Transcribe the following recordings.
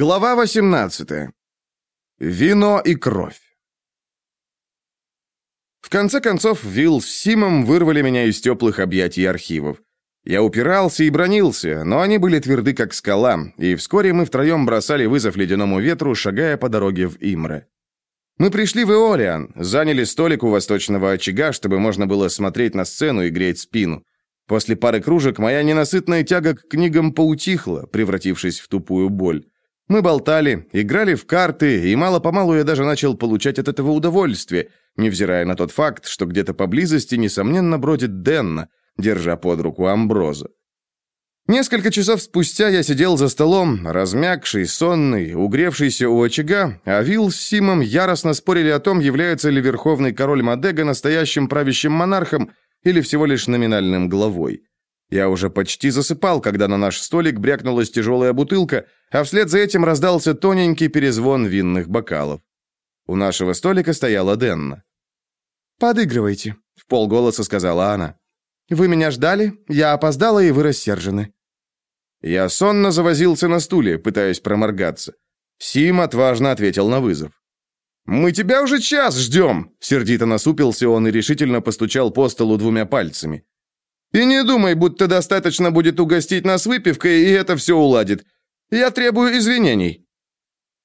Глава 18. Вино и кровь. В конце концов, Вилл с Симом вырвали меня из теплых объятий архивов. Я упирался и бронился, но они были тверды, как скала, и вскоре мы втроем бросали вызов ледяному ветру, шагая по дороге в Имре. Мы пришли в Иолиан, заняли столик у восточного очага, чтобы можно было смотреть на сцену и греть спину. После пары кружек моя ненасытная тяга к книгам поутихла, превратившись в тупую боль. Мы болтали, играли в карты, и мало-помалу я даже начал получать от этого удовольствие, невзирая на тот факт, что где-то поблизости, несомненно, бродит Денна, держа под руку Амброза. Несколько часов спустя я сидел за столом, размягший, сонный, угревшийся у очага, а Вилл с Симом яростно спорили о том, является ли верховный король Мадега настоящим правящим монархом или всего лишь номинальным главой. Я уже почти засыпал, когда на наш столик брякнулась тяжелая бутылка, а вслед за этим раздался тоненький перезвон винных бокалов. У нашего столика стояла Денна. «Подыгрывайте», — в полголоса сказала она. «Вы меня ждали, я опоздала, и вы рассержены». Я сонно завозился на стуле, пытаясь проморгаться. Сим отважно ответил на вызов. «Мы тебя уже час ждем!» Сердито насупился он и решительно постучал по столу двумя пальцами. «И не думай, будто достаточно будет угостить нас выпивкой, и это все уладит. Я требую извинений».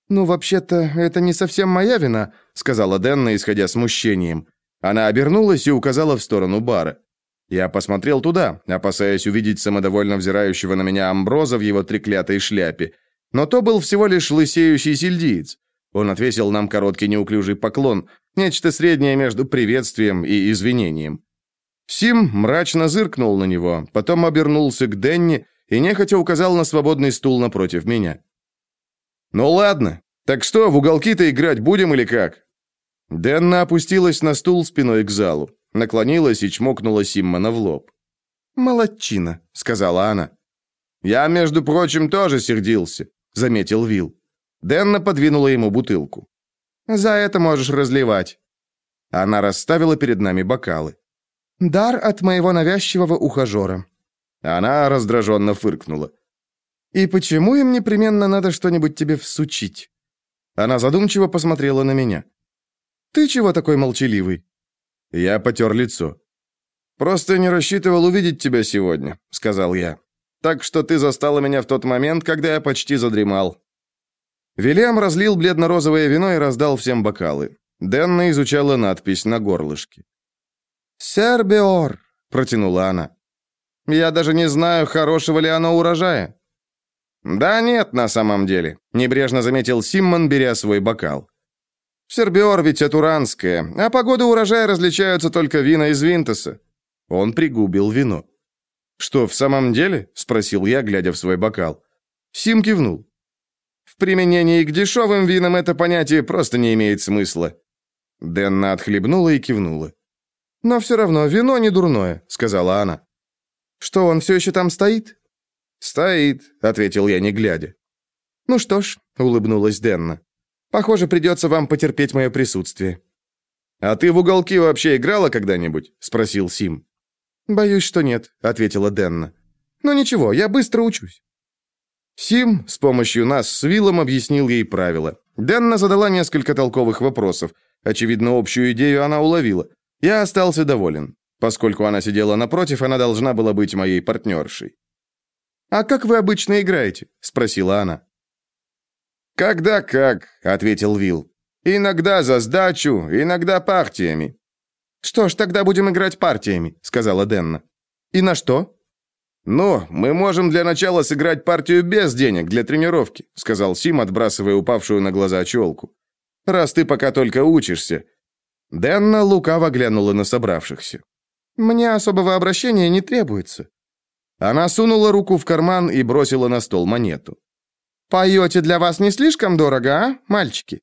«Ну, вообще-то, это не совсем моя вина», — сказала Дэнна, исходя смущением. Она обернулась и указала в сторону бара. Я посмотрел туда, опасаясь увидеть самодовольно взирающего на меня Амброза в его треклятой шляпе. Но то был всего лишь лысеющий сельдиец. Он отвесил нам короткий неуклюжий поклон, нечто среднее между приветствием и извинением. Сим мрачно зыркнул на него, потом обернулся к Денни и нехотя указал на свободный стул напротив меня. «Ну ладно, так что, в уголки-то играть будем или как?» Денна опустилась на стул спиной к залу, наклонилась и чмокнула Симмона в лоб. «Молодчина», — сказала она. «Я, между прочим, тоже сердился», — заметил Вил. Денна подвинула ему бутылку. «За это можешь разливать». Она расставила перед нами бокалы. «Дар от моего навязчивого ухажера». Она раздраженно фыркнула. «И почему им непременно надо что-нибудь тебе всучить?» Она задумчиво посмотрела на меня. «Ты чего такой молчаливый?» Я потер лицо. «Просто не рассчитывал увидеть тебя сегодня», — сказал я. «Так что ты застала меня в тот момент, когда я почти задремал». Вильям разлил бледно-розовое вино и раздал всем бокалы. Дэнна изучала надпись на горлышке. «Сербиор», — протянула она. «Я даже не знаю, хорошего ли оно урожая». «Да нет, на самом деле», — небрежно заметил Симмон, беря свой бокал. «Сербиор ведь от уранское, а по году урожая различаются только вина из Винтоса». Он пригубил вино. «Что, в самом деле?» — спросил я, глядя в свой бокал. Сим кивнул. «В применении к дешевым винам это понятие просто не имеет смысла». Дэнна отхлебнула и кивнула. «Но все равно вино не дурное», — сказала она. «Что, он все еще там стоит?» «Стоит», — ответил я, не глядя. «Ну что ж», — улыбнулась Денна. «Похоже, придется вам потерпеть мое присутствие». «А ты в уголки вообще играла когда-нибудь?» — спросил Сим. «Боюсь, что нет», — ответила Денна. «Но ничего, я быстро учусь». Сим с помощью нас с Виллом объяснил ей правила. Денна задала несколько толковых вопросов. Очевидно, общую идею она уловила. Я остался доволен. Поскольку она сидела напротив, она должна была быть моей партнершей. «А как вы обычно играете?» – спросила она. «Когда как», – ответил Вил. «Иногда за сдачу, иногда партиями». «Что ж, тогда будем играть партиями», – сказала Денна. «И на что?» «Ну, мы можем для начала сыграть партию без денег для тренировки», – сказал Сим, отбрасывая упавшую на глаза челку. «Раз ты пока только учишься, Дэнна лукаво глянула на собравшихся. «Мне особого обращения не требуется». Она сунула руку в карман и бросила на стол монету. «Поете для вас не слишком дорого, а, мальчики?»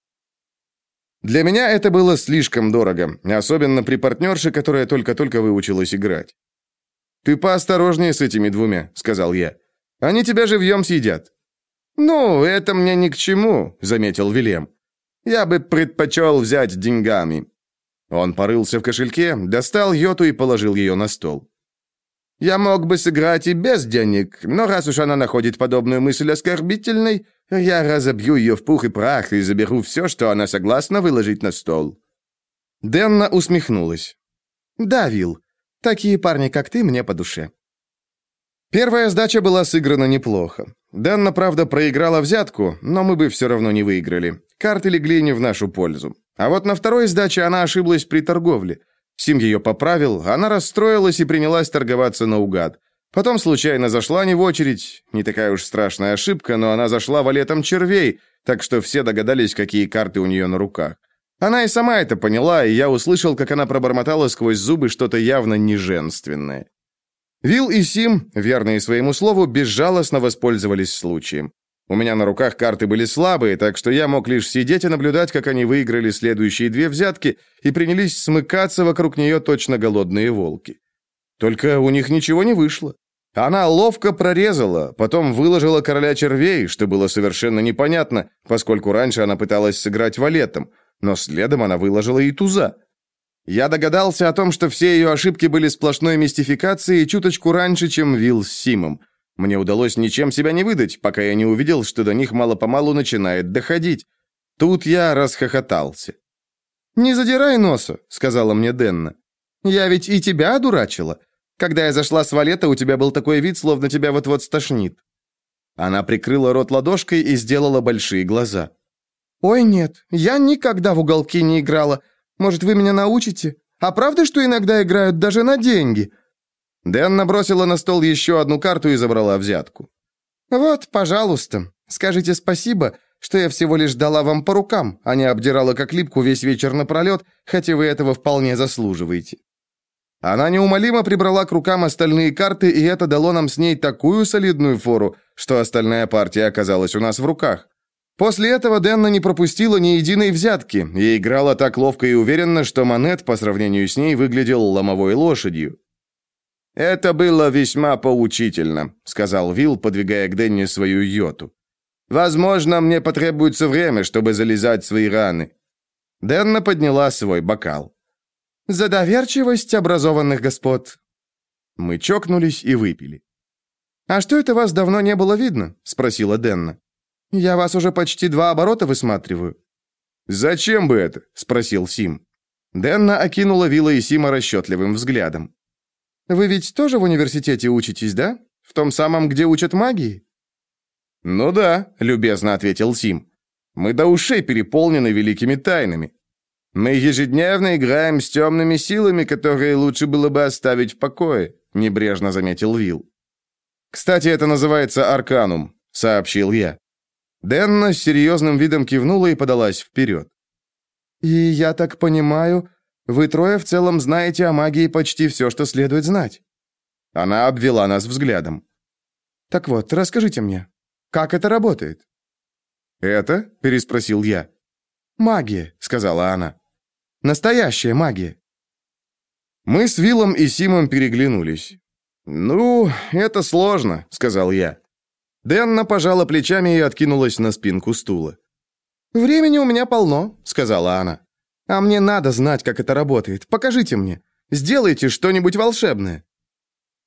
Для меня это было слишком дорого, особенно при партнерше, которая только-только выучилась играть. «Ты поосторожнее с этими двумя», — сказал я. «Они тебя живьем съедят». «Ну, это мне ни к чему», — заметил Вильям. «Я бы предпочел взять деньгами. Он порылся в кошельке, достал йоту и положил ее на стол. «Я мог бы сыграть и без денег, но раз уж она находит подобную мысль оскорбительной, Я разобью ее в пух и прах и заберу все, что она согласна выложить на стол». Денна усмехнулась. «Да, Вилл, такие парни, как ты, мне по душе». Первая сдача была сыграна неплохо. Денна, правда, проиграла взятку, но мы бы все равно не выиграли. Карты легли не в нашу пользу. А вот на второй сдаче она ошиблась при торговле. Сим ее поправил, она расстроилась и принялась торговаться наугад. Потом случайно зашла не в очередь, не такая уж страшная ошибка, но она зашла валетом червей, так что все догадались, какие карты у нее на руках. Она и сама это поняла, и я услышал, как она пробормотала сквозь зубы что-то явно неженственное. Вил и Сим, верные своему слову, безжалостно воспользовались случаем. У меня на руках карты были слабые, так что я мог лишь сидеть и наблюдать, как они выиграли следующие две взятки и принялись смыкаться вокруг нее точно голодные волки. Только у них ничего не вышло. Она ловко прорезала, потом выложила короля червей, что было совершенно непонятно, поскольку раньше она пыталась сыграть валетом, но следом она выложила и туза. Я догадался о том, что все ее ошибки были сплошной мистификацией чуточку раньше, чем Вилл с Симом. Мне удалось ничем себя не выдать, пока я не увидел, что до них мало-помалу начинает доходить. Тут я расхохотался. «Не задирай носа», — сказала мне Денна. «Я ведь и тебя одурачила. Когда я зашла с валета, у тебя был такой вид, словно тебя вот-вот стошнит». Она прикрыла рот ладошкой и сделала большие глаза. «Ой, нет, я никогда в уголки не играла. Может, вы меня научите? А правда, что иногда играют даже на деньги?» Дэн набросила на стол еще одну карту и забрала взятку. «Вот, пожалуйста, скажите спасибо, что я всего лишь дала вам по рукам, а не обдирала как липку весь вечер напролет, хотя вы этого вполне заслуживаете». Она неумолимо прибрала к рукам остальные карты, и это дало нам с ней такую солидную фору, что остальная партия оказалась у нас в руках. После этого Дэнна не пропустила ни единой взятки и играла так ловко и уверенно, что Монет по сравнению с ней выглядел ломовой лошадью. «Это было весьма поучительно», — сказал Вилл, подвигая к Денни свою йоту. «Возможно, мне потребуется время, чтобы залезать свои раны». Денна подняла свой бокал. «За доверчивость образованных господ». Мы чокнулись и выпили. «А что это вас давно не было видно?» — спросила Денна. «Я вас уже почти два оборота высматриваю». «Зачем бы это?» — спросил Сим. Денна окинула Вилла и Сима расчетливым взглядом. Вы ведь тоже в университете учитесь, да? В том самом, где учат магии?» «Ну да», — любезно ответил Сим. «Мы до ушей переполнены великими тайнами. Мы ежедневно играем с темными силами, которые лучше было бы оставить в покое», — небрежно заметил Вил. «Кстати, это называется арканум», — сообщил я. Денна с серьезным видом кивнула и подалась вперед. «И я так понимаю, вы трое в целом знаете о магии почти все, что следует знать». Она обвела нас взглядом. «Так вот, расскажите мне, как это работает?» «Это?» – переспросил я. «Магия», – сказала она. «Настоящая магия». Мы с Виллом и Симом переглянулись. «Ну, это сложно», — сказал я. Дэнна пожала плечами и откинулась на спинку стула. «Времени у меня полно», — сказала она. А мне надо знать, как это работает. Покажите мне. Сделайте что-нибудь волшебное».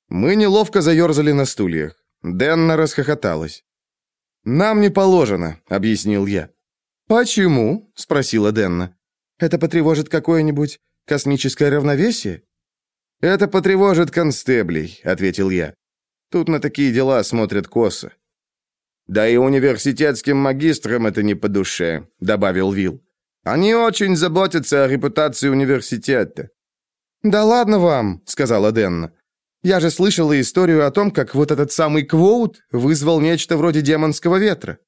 Мы неловко заерзали на стульях. Денна расхохоталась. «Нам не положено», — объяснил я. «Почему?» — спросила Денна. «Это потревожит какое-нибудь космическое равновесие?» «Это потревожит констеблей», — ответил я. «Тут на такие дела смотрят косо». «Да и университетским магистрам это не по душе», — добавил Вил. Они очень заботятся о репутации университета». «Да ладно вам», — сказала Денна. «Я же слышала историю о том, как вот этот самый Квоут вызвал нечто вроде демонского ветра».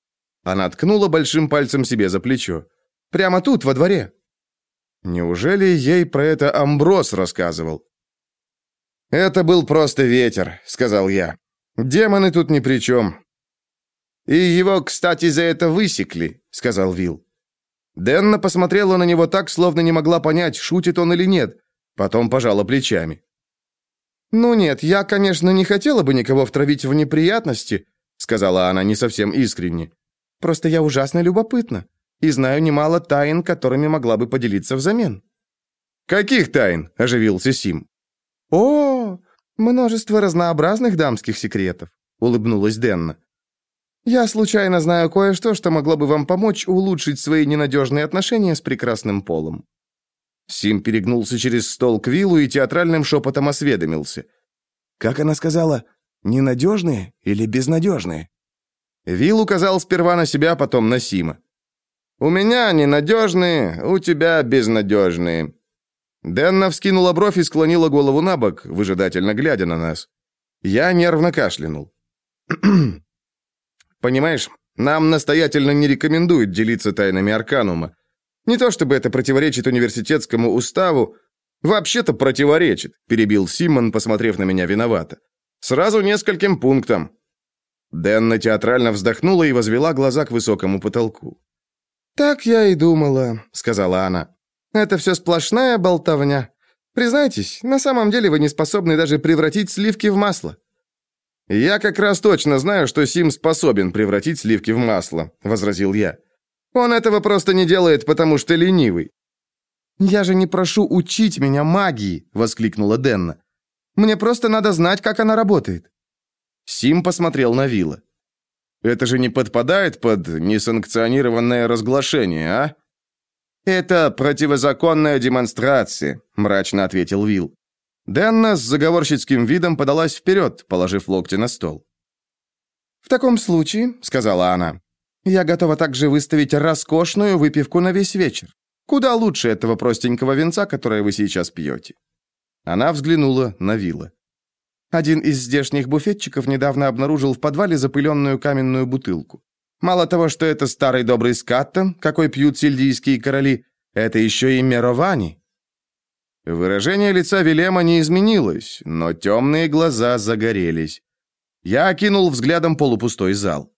Она ткнула большим пальцем себе за плечо. «Прямо тут, во дворе». Неужели ей про это Амброс рассказывал? «Это был просто ветер», — сказал я. «Демоны тут ни при чем». «И его, кстати, за это высекли», — сказал Вил. Денна посмотрела на него так, словно не могла понять, шутит он или нет. Потом пожала плечами. «Ну нет, я, конечно, не хотела бы никого втравить в неприятности», сказала она не совсем искренне. «Просто я ужасно любопытна и знаю немало тайн, которыми могла бы поделиться взамен». «Каких тайн?» – оживился Сим. «О, множество разнообразных дамских секретов», – улыбнулась Денна. Я случайно знаю кое-что, что могло бы вам помочь улучшить свои ненадежные отношения с прекрасным полом». Сим перегнулся через стол к Виллу и театральным шепотом осведомился. «Как она сказала, ненадежные или безнадежные?» Вилл указал сперва на себя, потом на Сима. «У меня ненадежные, у тебя безнадежные». Дэнна вскинула бровь и склонила голову на бок, выжидательно глядя на нас. Я нервно кашлянул. Понимаешь, нам настоятельно не рекомендуют делиться тайнами Арканума. Не то чтобы это противоречит университетскому уставу, вообще-то противоречит, перебил Симон, посмотрев на меня виновато. Сразу нескольким пунктам. Дэнна театрально вздохнула и возвела глаза к высокому потолку. «Так я и думала», — сказала она. «Это все сплошная болтовня. Признайтесь, на самом деле вы не способны даже превратить сливки в масло». «Я как раз точно знаю, что Сим способен превратить сливки в масло», — возразил я. «Он этого просто не делает, потому что ленивый». «Я же не прошу учить меня магии», — воскликнула Денна. «Мне просто надо знать, как она работает». Сим посмотрел на Вилла. «Это же не подпадает под несанкционированное разглашение, а?» «Это противозаконная демонстрация», — мрачно ответил Вилл. Дэнна с заговорщицким видом подалась вперед, положив локти на стол. «В таком случае», — сказала она, — «я готова также выставить роскошную выпивку на весь вечер. Куда лучше этого простенького венца, которое вы сейчас пьете». Она взглянула на Вилла. Один из здешних буфетчиков недавно обнаружил в подвале запыленную каменную бутылку. Мало того, что это старый добрый скаттон, какой пьют сельдийские короли, это еще и меровани, Выражение лица Вилема не изменилось, но темные глаза загорелись. Я окинул взглядом полупустой зал.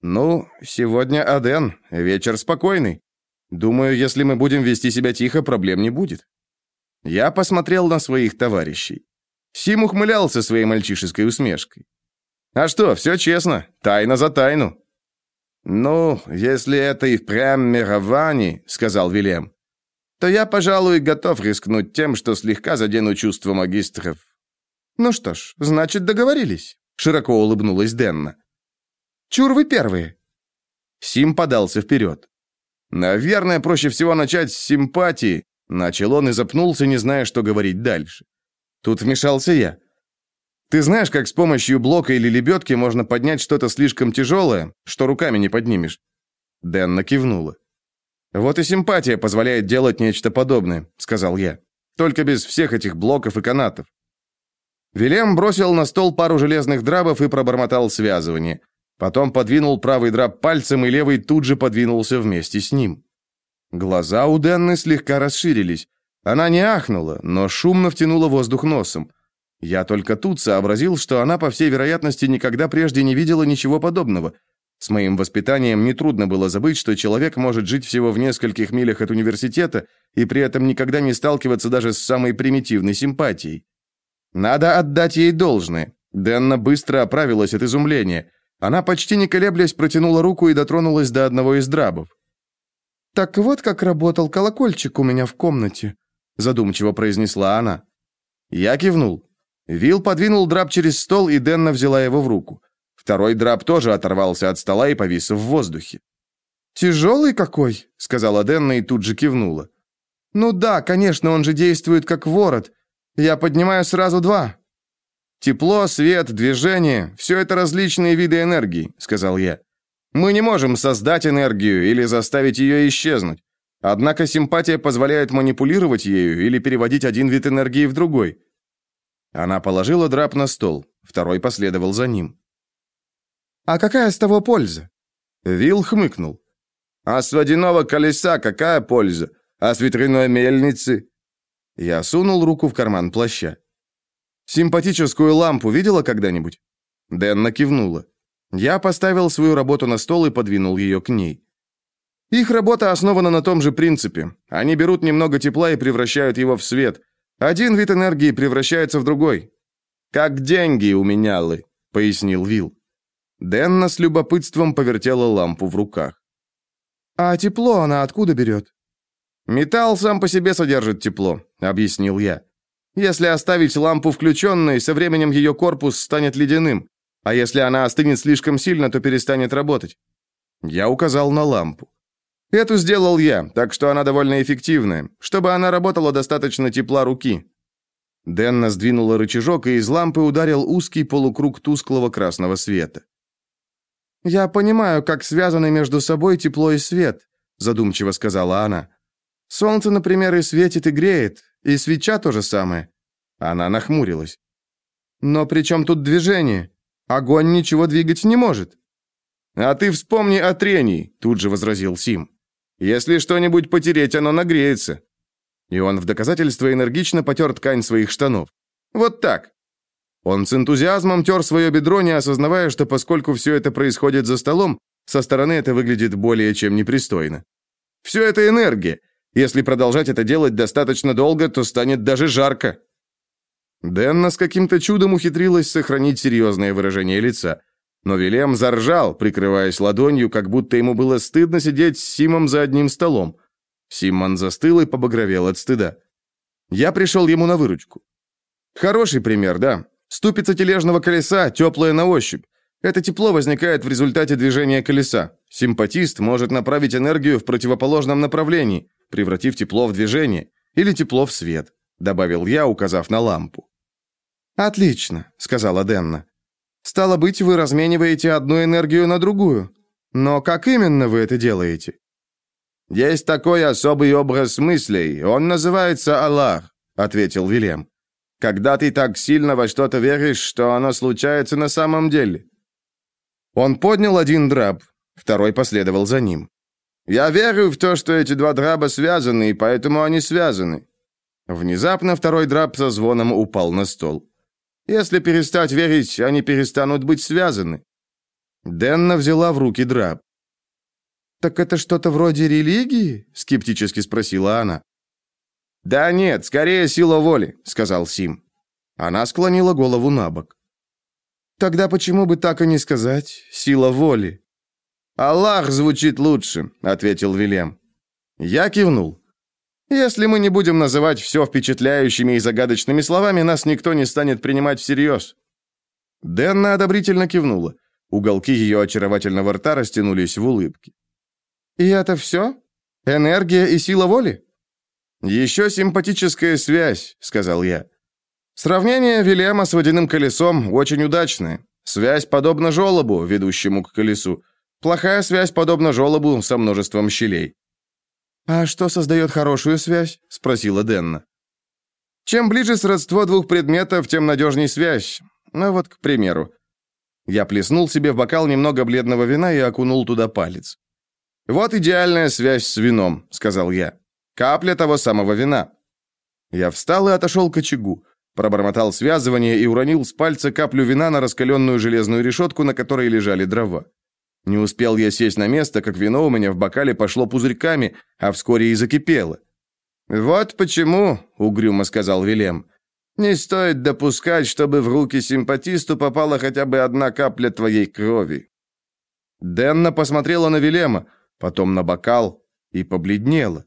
«Ну, сегодня Аден, вечер спокойный. Думаю, если мы будем вести себя тихо, проблем не будет». Я посмотрел на своих товарищей. Сим ухмылялся своей мальчишеской усмешкой. «А что, все честно, тайна за тайну». «Ну, если это и впрямь мировани», — сказал Вилем, то я, пожалуй, готов рискнуть тем, что слегка задену чувства магистров». «Ну что ж, значит, договорились», — широко улыбнулась Денна. «Чур вы первые». Сим подался вперед. «Наверное, проще всего начать с симпатии», — начал он и запнулся, не зная, что говорить дальше. Тут вмешался я. «Ты знаешь, как с помощью блока или лебедки можно поднять что-то слишком тяжелое, что руками не поднимешь?» Дэнна кивнула. «Вот и симпатия позволяет делать нечто подобное», — сказал я. «Только без всех этих блоков и канатов». Вилем бросил на стол пару железных драбов и пробормотал связывание. Потом подвинул правый драб пальцем, и левый тут же подвинулся вместе с ним. Глаза у Денны слегка расширились. Она не ахнула, но шумно втянула воздух носом. Я только тут сообразил, что она, по всей вероятности, никогда прежде не видела ничего подобного — с моим воспитанием нетрудно было забыть, что человек может жить всего в нескольких милях от университета и при этом никогда не сталкиваться даже с самой примитивной симпатией. Надо отдать ей должное. Дэнна быстро оправилась от изумления. Она, почти не колеблясь, протянула руку и дотронулась до одного из драбов. «Так вот как работал колокольчик у меня в комнате», задумчиво произнесла она. Я кивнул. Вил подвинул драб через стол, и Дэнна взяла его в руку. Второй драп тоже оторвался от стола и повис в воздухе. «Тяжелый какой», — сказала Денна и тут же кивнула. «Ну да, конечно, он же действует как ворот. Я поднимаю сразу два». «Тепло, свет, движение — все это различные виды энергии», — сказал я. «Мы не можем создать энергию или заставить ее исчезнуть. Однако симпатия позволяет манипулировать ею или переводить один вид энергии в другой». Она положила драп на стол, второй последовал за ним. А какая с того польза? Вил хмыкнул. А с водяного колеса какая польза? А с ветряной мельницы? Я сунул руку в карман плаща. Симпатическую лампу видела когда-нибудь? Дэнна кивнула. Я поставил свою работу на стол и подвинул ее к ней. Их работа основана на том же принципе. Они берут немного тепла и превращают его в свет. Один вид энергии превращается в другой. Как деньги у менялы, пояснил Вил. Денна с любопытством повертела лампу в руках. «А тепло она откуда берет?» «Металл сам по себе содержит тепло», — объяснил я. «Если оставить лампу включенной, со временем ее корпус станет ледяным. А если она остынет слишком сильно, то перестанет работать. Я указал на лампу. Эту сделал я, так что она довольно эффективная, чтобы она работала достаточно тепла руки. Денна сдвинула рычажок, и из лампы ударил узкий полукруг тусклого красного света. «Я понимаю, как связаны между собой тепло и свет», задумчиво сказала она. «Солнце, например, и светит, и греет, и свеча то же самое». Она нахмурилась. «Но при чем тут движение? Огонь ничего двигать не может». «А ты вспомни о трении», тут же возразил Сим. «Если что-нибудь потереть, оно нагреется». И он в доказательство энергично потер ткань своих штанов. «Вот так. Он с энтузиазмом тер свое бедро, не осознавая, что поскольку все это происходит за столом, со стороны это выглядит более чем непристойно. Все это энергия. Если продолжать это делать достаточно долго, то станет даже жарко. Дэнна с каким-то чудом ухитрилась сохранить серьезное выражение лица. Но Вилем заржал, прикрываясь ладонью, как будто ему было стыдно сидеть с Симом за одним столом. Симон застыл и побагровел от стыда. Я пришел ему на выручку. Хороший пример, да. Ступица тележного колеса теплая на ощупь. Это тепло возникает в результате движения колеса. Симпатист может направить энергию в противоположном направлении, превратив тепло в движение, или тепло в свет, добавил я, указав на лампу. Отлично, сказала Денна. Стало быть, вы размениваете одну энергию на другую. Но как именно вы это делаете? Есть такой особый образ мыслей, он называется Аллах, ответил Вилем. Когда ты так сильно во что-то веришь, что оно случается на самом деле. Он поднял один драб, второй последовал за ним. Я верю в то, что эти два драба связаны, и поэтому они связаны. Внезапно второй драб со звоном упал на стол. Если перестать верить, они перестанут быть связаны. Денна взяла в руки драб. «Так это что-то вроде религии?» — скептически спросила она. «Да нет, скорее сила воли», — сказал Сим. Она склонила голову на бок. «Тогда почему бы так и не сказать? Сила воли». «Аллах звучит лучше», — ответил Вилем. Я кивнул. «Если мы не будем называть все впечатляющими и загадочными словами, нас никто не станет принимать всерьез». Дэнна одобрительно кивнула. Уголки ее очаровательного рта растянулись в улыбке. «И это все? Энергия и сила воли?» «Еще симпатическая связь», — сказал я. Сравнение Вильяма с водяным колесом очень удачное. Связь подобна желобу, ведущему к колесу. Плохая связь подобна желобу со множеством щелей. «А что создает хорошую связь?» — спросила Денна. «Чем ближе сродство двух предметов, тем надежней связь. Ну вот, к примеру». Я плеснул себе в бокал немного бледного вина и окунул туда палец. «Вот идеальная связь с вином», — сказал я. Капля того самого вина. Я встал и отошел к очагу, пробормотал связывание и уронил с пальца каплю вина на раскаленную железную решетку, на которой лежали дрова. Не успел я сесть на место, как вино у меня в бокале пошло пузырьками, а вскоре и закипело. «Вот почему», — угрюмо сказал Вилем, — «не стоит допускать, чтобы в руки симпатисту попала хотя бы одна капля твоей крови». Денна посмотрела на Вилема, потом на бокал и побледнела.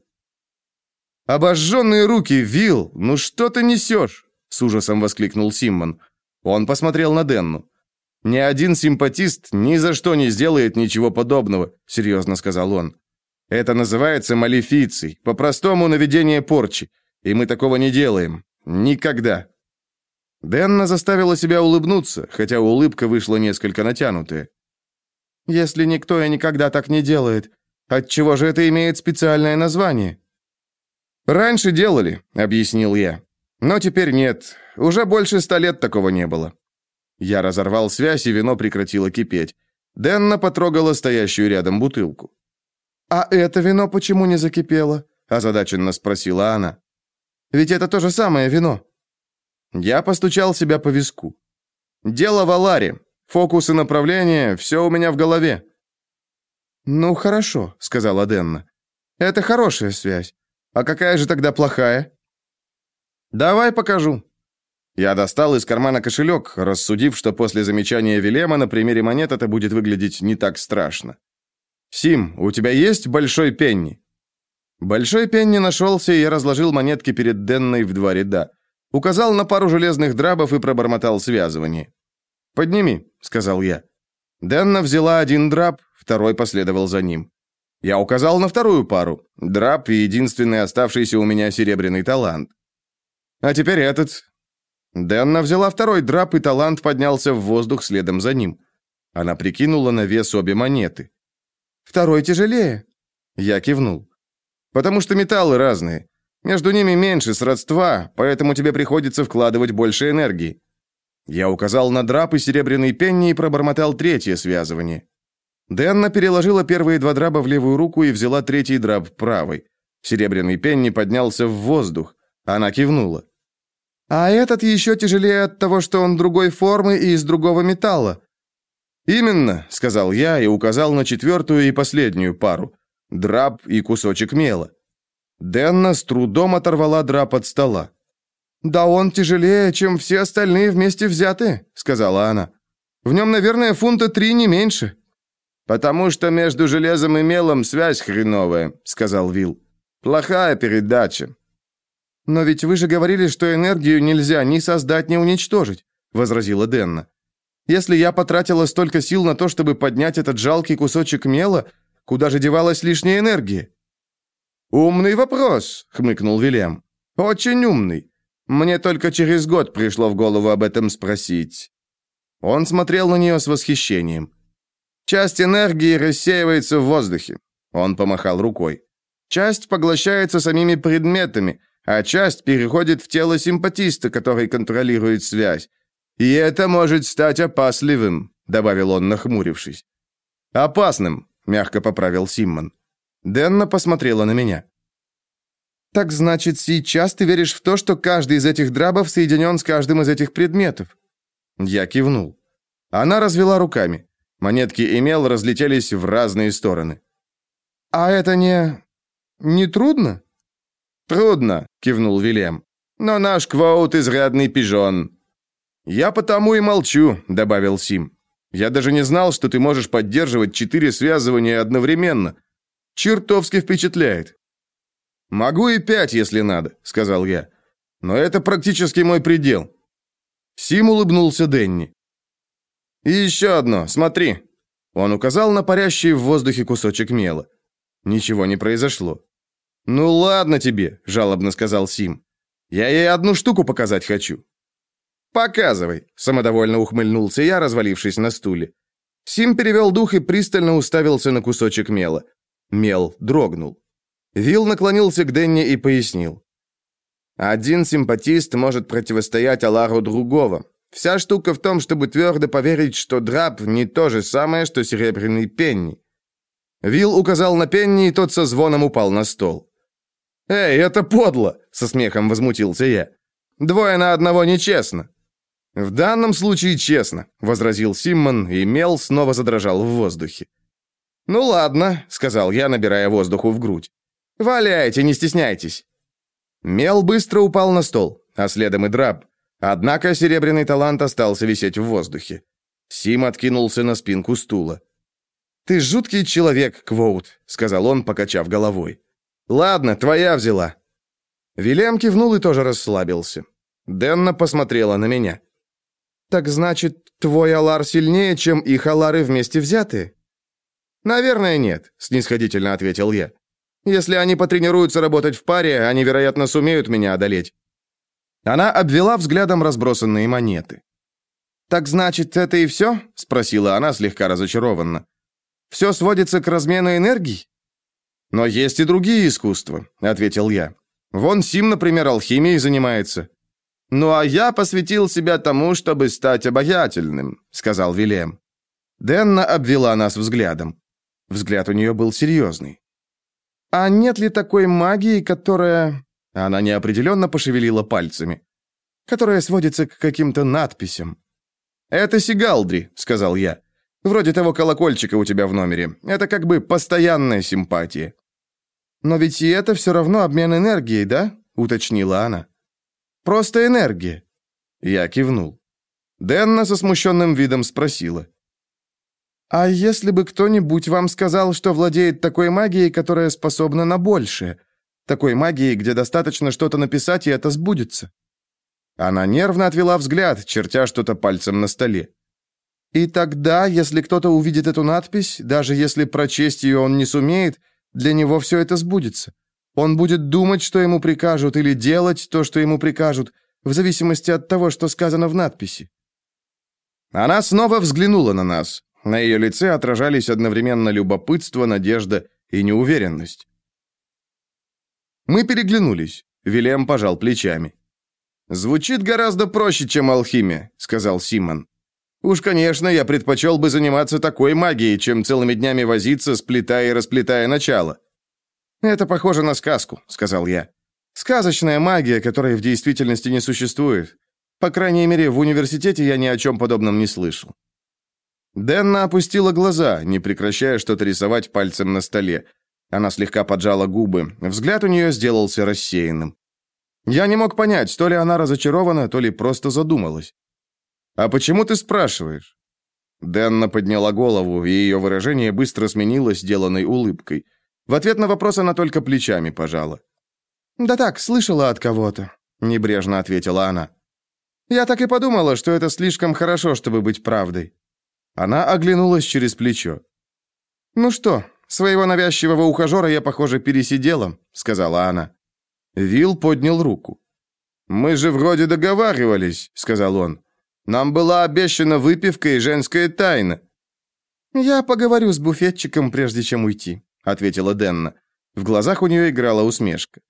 «Обожженные руки, Вил! Ну что ты несешь?» С ужасом воскликнул Симмон. Он посмотрел на Денну. «Ни один симпатист ни за что не сделает ничего подобного», серьезно сказал он. «Это называется малефицией, по-простому наведение порчи, и мы такого не делаем. Никогда». Денна заставила себя улыбнуться, хотя улыбка вышла несколько натянутая. «Если никто и никогда так не делает, отчего же это имеет специальное название?» «Раньше делали», — объяснил я. «Но теперь нет. Уже больше ста лет такого не было». Я разорвал связь, и вино прекратило кипеть. Денна потрогала стоящую рядом бутылку. «А это вино почему не закипело?» – озадаченно спросила она. «Ведь это то же самое вино». Я постучал себя по виску. «Дело в Аларе. Фокус и направление – все у меня в голове». «Ну, хорошо», – сказала Денна. «Это хорошая связь. А какая же тогда плохая? Давай покажу. Я достал из кармана кошелек, рассудив, что после замечания Вилема на примере монет это будет выглядеть не так страшно. Сим, у тебя есть большой пенни? Большой пенни нашелся, и я разложил монетки перед Денной в два ряда. Указал на пару железных драбов и пробормотал связывание. «Подними», — сказал я. Денна взяла один драп, второй последовал за ним. Я указал на вторую пару. Драп и единственный оставшийся у меня серебряный талант. А теперь этот. Денна взяла второй драп, и талант поднялся в воздух следом за ним. Она прикинула на вес обе монеты. «Второй тяжелее». Я кивнул. «Потому что металлы разные. Между ними меньше сродства, поэтому тебе приходится вкладывать больше энергии». Я указал на драп и серебряный пенни и пробормотал третье связывание. Дэнна переложила первые два драба в левую руку и взяла третий драб правой. Серебряный пенни поднялся в воздух. Она кивнула. «А этот еще тяжелее от того, что он другой формы и из другого металла». «Именно», — сказал я и указал на четвертую и последнюю пару. Драб и кусочек мела. Дэнна с трудом оторвала драп от стола. «Да он тяжелее, чем все остальные вместе взятые», — сказала она. «В нем, наверное, фунта три, не меньше». «Потому что между железом и мелом связь хреновая», — сказал Вил. «Плохая передача». «Но ведь вы же говорили, что энергию нельзя ни создать, ни уничтожить», — возразила Денна. «Если я потратила столько сил на то, чтобы поднять этот жалкий кусочек мела, куда же девалась лишняя энергия?» «Умный вопрос», — хмыкнул Вильям. «Очень умный. Мне только через год пришло в голову об этом спросить». Он смотрел на нее с восхищением. Часть энергии рассеивается в воздухе. Он помахал рукой. Часть поглощается самими предметами, а часть переходит в тело симпатиста, который контролирует связь. И это может стать опасливым, добавил он, нахмурившись. Опасным, мягко поправил Симмон. Денна посмотрела на меня. Так значит, сейчас ты веришь в то, что каждый из этих драбов соединен с каждым из этих предметов? Я кивнул. Она развела руками. Монетки и мел разлетелись в разные стороны. «А это не... не трудно?» «Трудно», — кивнул Вильям. «Но наш квоут изрядный пижон». «Я потому и молчу», — добавил Сим. «Я даже не знал, что ты можешь поддерживать четыре связывания одновременно. Чертовски впечатляет». «Могу и пять, если надо», — сказал я. «Но это практически мой предел». Сим улыбнулся Денни. «И еще одно, смотри!» Он указал на парящий в воздухе кусочек мела. Ничего не произошло. «Ну ладно тебе», — жалобно сказал Сим. «Я ей одну штуку показать хочу». «Показывай», — самодовольно ухмыльнулся я, развалившись на стуле. Сим перевел дух и пристально уставился на кусочек мела. Мел дрогнул. Вил наклонился к Денни и пояснил. «Один симпатист может противостоять Алару другого. Вся штука в том, чтобы твердо поверить, что драп не то же самое, что серебряный пенни. Вил указал на пенни, и тот со звоном упал на стол. «Эй, это подло!» — со смехом возмутился я. «Двое на одного нечестно». «В данном случае честно», — возразил Симмон, и мел снова задрожал в воздухе. «Ну ладно», — сказал я, набирая воздуху в грудь. «Валяйте, не стесняйтесь». Мел быстро упал на стол, а следом и драп. Однако серебряный талант остался висеть в воздухе. Сим откинулся на спинку стула. «Ты жуткий человек, Квоут», — сказал он, покачав головой. «Ладно, твоя взяла». Вильям кивнул и тоже расслабился. Денна посмотрела на меня. «Так значит, твой Алар сильнее, чем их Алары вместе взятые?» «Наверное, нет», — снисходительно ответил я. «Если они потренируются работать в паре, они, вероятно, сумеют меня одолеть. Она обвела взглядом разбросанные монеты. «Так значит, это и все?» — спросила она слегка разочарованно. «Все сводится к размену энергии?» «Но есть и другие искусства», — ответил я. «Вон Сим, например, алхимией занимается». «Ну а я посвятил себя тому, чтобы стать обаятельным», — сказал Вилем. Денна обвела нас взглядом. Взгляд у нее был серьезный. «А нет ли такой магии, которая...» Она неопределенно пошевелила пальцами. «Которая сводится к каким-то надписям». «Это Сигалдри», — сказал я. «Вроде того колокольчика у тебя в номере. Это как бы постоянная симпатия». «Но ведь и это все равно обмен энергией, да?» — уточнила она. «Просто энергия». Я кивнул. Дэнна со смущенным видом спросила. «А если бы кто-нибудь вам сказал, что владеет такой магией, которая способна на большее? Такой магии, где достаточно что-то написать, и это сбудется. Она нервно отвела взгляд, чертя что-то пальцем на столе. И тогда, если кто-то увидит эту надпись, даже если прочесть ее он не сумеет, для него все это сбудется. Он будет думать, что ему прикажут, или делать то, что ему прикажут, в зависимости от того, что сказано в надписи. Она снова взглянула на нас. На ее лице отражались одновременно любопытство, надежда и неуверенность. Мы переглянулись. Вильям пожал плечами. «Звучит гораздо проще, чем алхимия», — сказал Симон. «Уж, конечно, я предпочел бы заниматься такой магией, чем целыми днями возиться, сплетая и расплетая начало». «Это похоже на сказку», — сказал я. «Сказочная магия, которой в действительности не существует. По крайней мере, в университете я ни о чем подобном не слышал». Дэнна опустила глаза, не прекращая что-то рисовать пальцем на столе. Она слегка поджала губы. Взгляд у нее сделался рассеянным. Я не мог понять, то ли она разочарована, то ли просто задумалась. «А почему ты спрашиваешь?» Дэнна подняла голову, и ее выражение быстро сменилось сделанной улыбкой. В ответ на вопрос она только плечами пожала. «Да так, слышала от кого-то», — небрежно ответила она. «Я так и подумала, что это слишком хорошо, чтобы быть правдой». Она оглянулась через плечо. «Ну что, «Своего навязчивого ухажера я, похоже, пересидела», — сказала она. Вил поднял руку. «Мы же вроде договаривались», — сказал он. «Нам была обещана выпивка и женская тайна». «Я поговорю с буфетчиком, прежде чем уйти», — ответила Денна. В глазах у нее играла усмешка.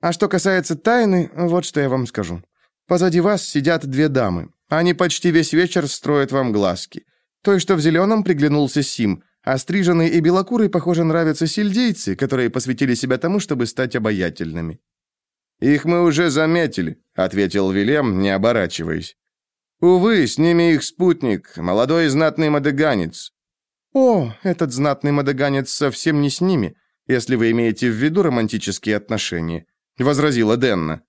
«А что касается тайны, вот что я вам скажу. Позади вас сидят две дамы. Они почти весь вечер строят вам глазки. Той, что в зеленом, приглянулся Сим. А стриженные и белокурые, похоже, нравятся сельдейцы, которые посвятили себя тому, чтобы стать обаятельными. «Их мы уже заметили», — ответил Вилем, не оборачиваясь. «Увы, с ними их спутник, молодой знатный мадеганец». «О, этот знатный мадеганец совсем не с ними, если вы имеете в виду романтические отношения», — возразила Денна.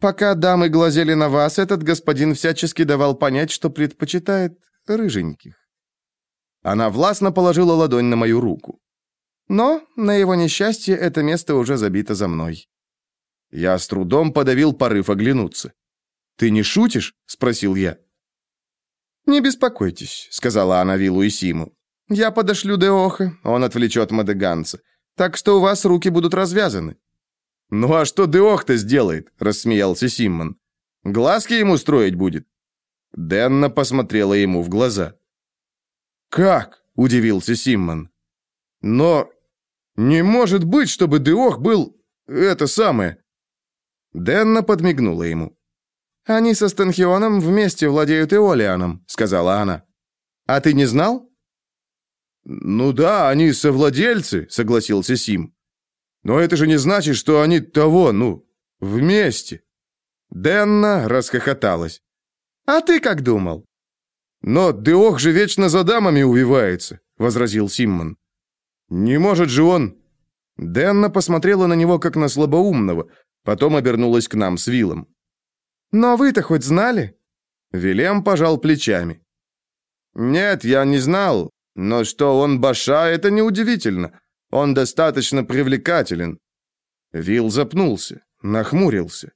«Пока дамы глазели на вас, этот господин всячески давал понять, что предпочитает рыженьких». Она властно положила ладонь на мою руку. Но, на его несчастье, это место уже забито за мной. Я с трудом подавил порыв оглянуться. «Ты не шутишь?» — спросил я. «Не беспокойтесь», — сказала она Виллу и Симу. «Я подошлю Деоха, он отвлечет Мадеганца. Так что у вас руки будут развязаны». «Ну а что Деох-то сделает?» — рассмеялся Симмон. «Глазки ему строить будет?» Денна посмотрела ему в глаза. «Как?» – удивился Симмон. «Но не может быть, чтобы Деох был... это самое...» Денна подмигнула ему. «Они со Станхионом вместе владеют Эолианом», — сказала она. «А ты не знал?» «Ну да, они совладельцы», — согласился Сим. «Но это же не значит, что они того, ну, вместе». Денна расхохоталась. «А ты как думал?» «Но Деох же вечно за дамами увивается», — возразил Симмон. «Не может же он...» Денна посмотрела на него, как на слабоумного, потом обернулась к нам с Вилом. «Но вы-то хоть знали?» Вилем пожал плечами. «Нет, я не знал, но что он баша, это неудивительно. Он достаточно привлекателен». Вил запнулся, нахмурился.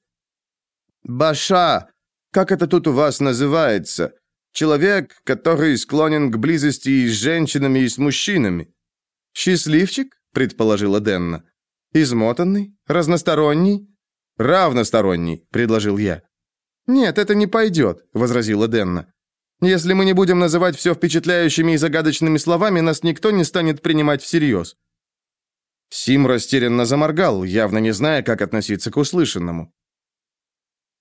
«Баша, как это тут у вас называется? Человек, который склонен к близости и с женщинами, и с мужчинами. Счастливчик, предположила Денна. Измотанный, разносторонний, равносторонний, предложил я. Нет, это не пойдет, возразила Денна. Если мы не будем называть все впечатляющими и загадочными словами, нас никто не станет принимать всерьез. Сим растерянно заморгал, явно не зная, как относиться к услышанному.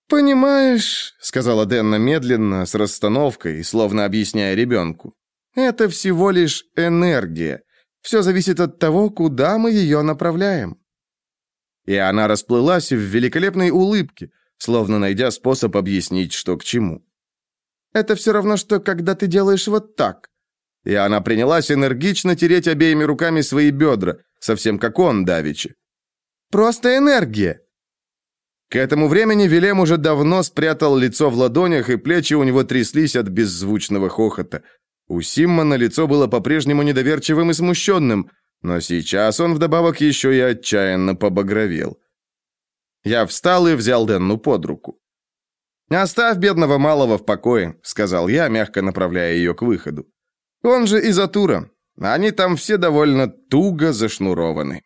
«Понимаешь», — сказала Денна медленно, с расстановкой, словно объясняя ребенку, «это всего лишь энергия. Все зависит от того, куда мы ее направляем». И она расплылась в великолепной улыбке, словно найдя способ объяснить, что к чему. «Это все равно, что когда ты делаешь вот так». И она принялась энергично тереть обеими руками свои бедра, совсем как он, Давичи. «Просто энергия», к этому времени Вилем уже давно спрятал лицо в ладонях, и плечи у него тряслись от беззвучного хохота. У Симмона лицо было по-прежнему недоверчивым и смущенным, но сейчас он вдобавок еще и отчаянно побагровел. Я встал и взял Денну под руку. «Оставь бедного малого в покое», — сказал я, мягко направляя ее к выходу. «Он же из Атура. Они там все довольно туго зашнурованы».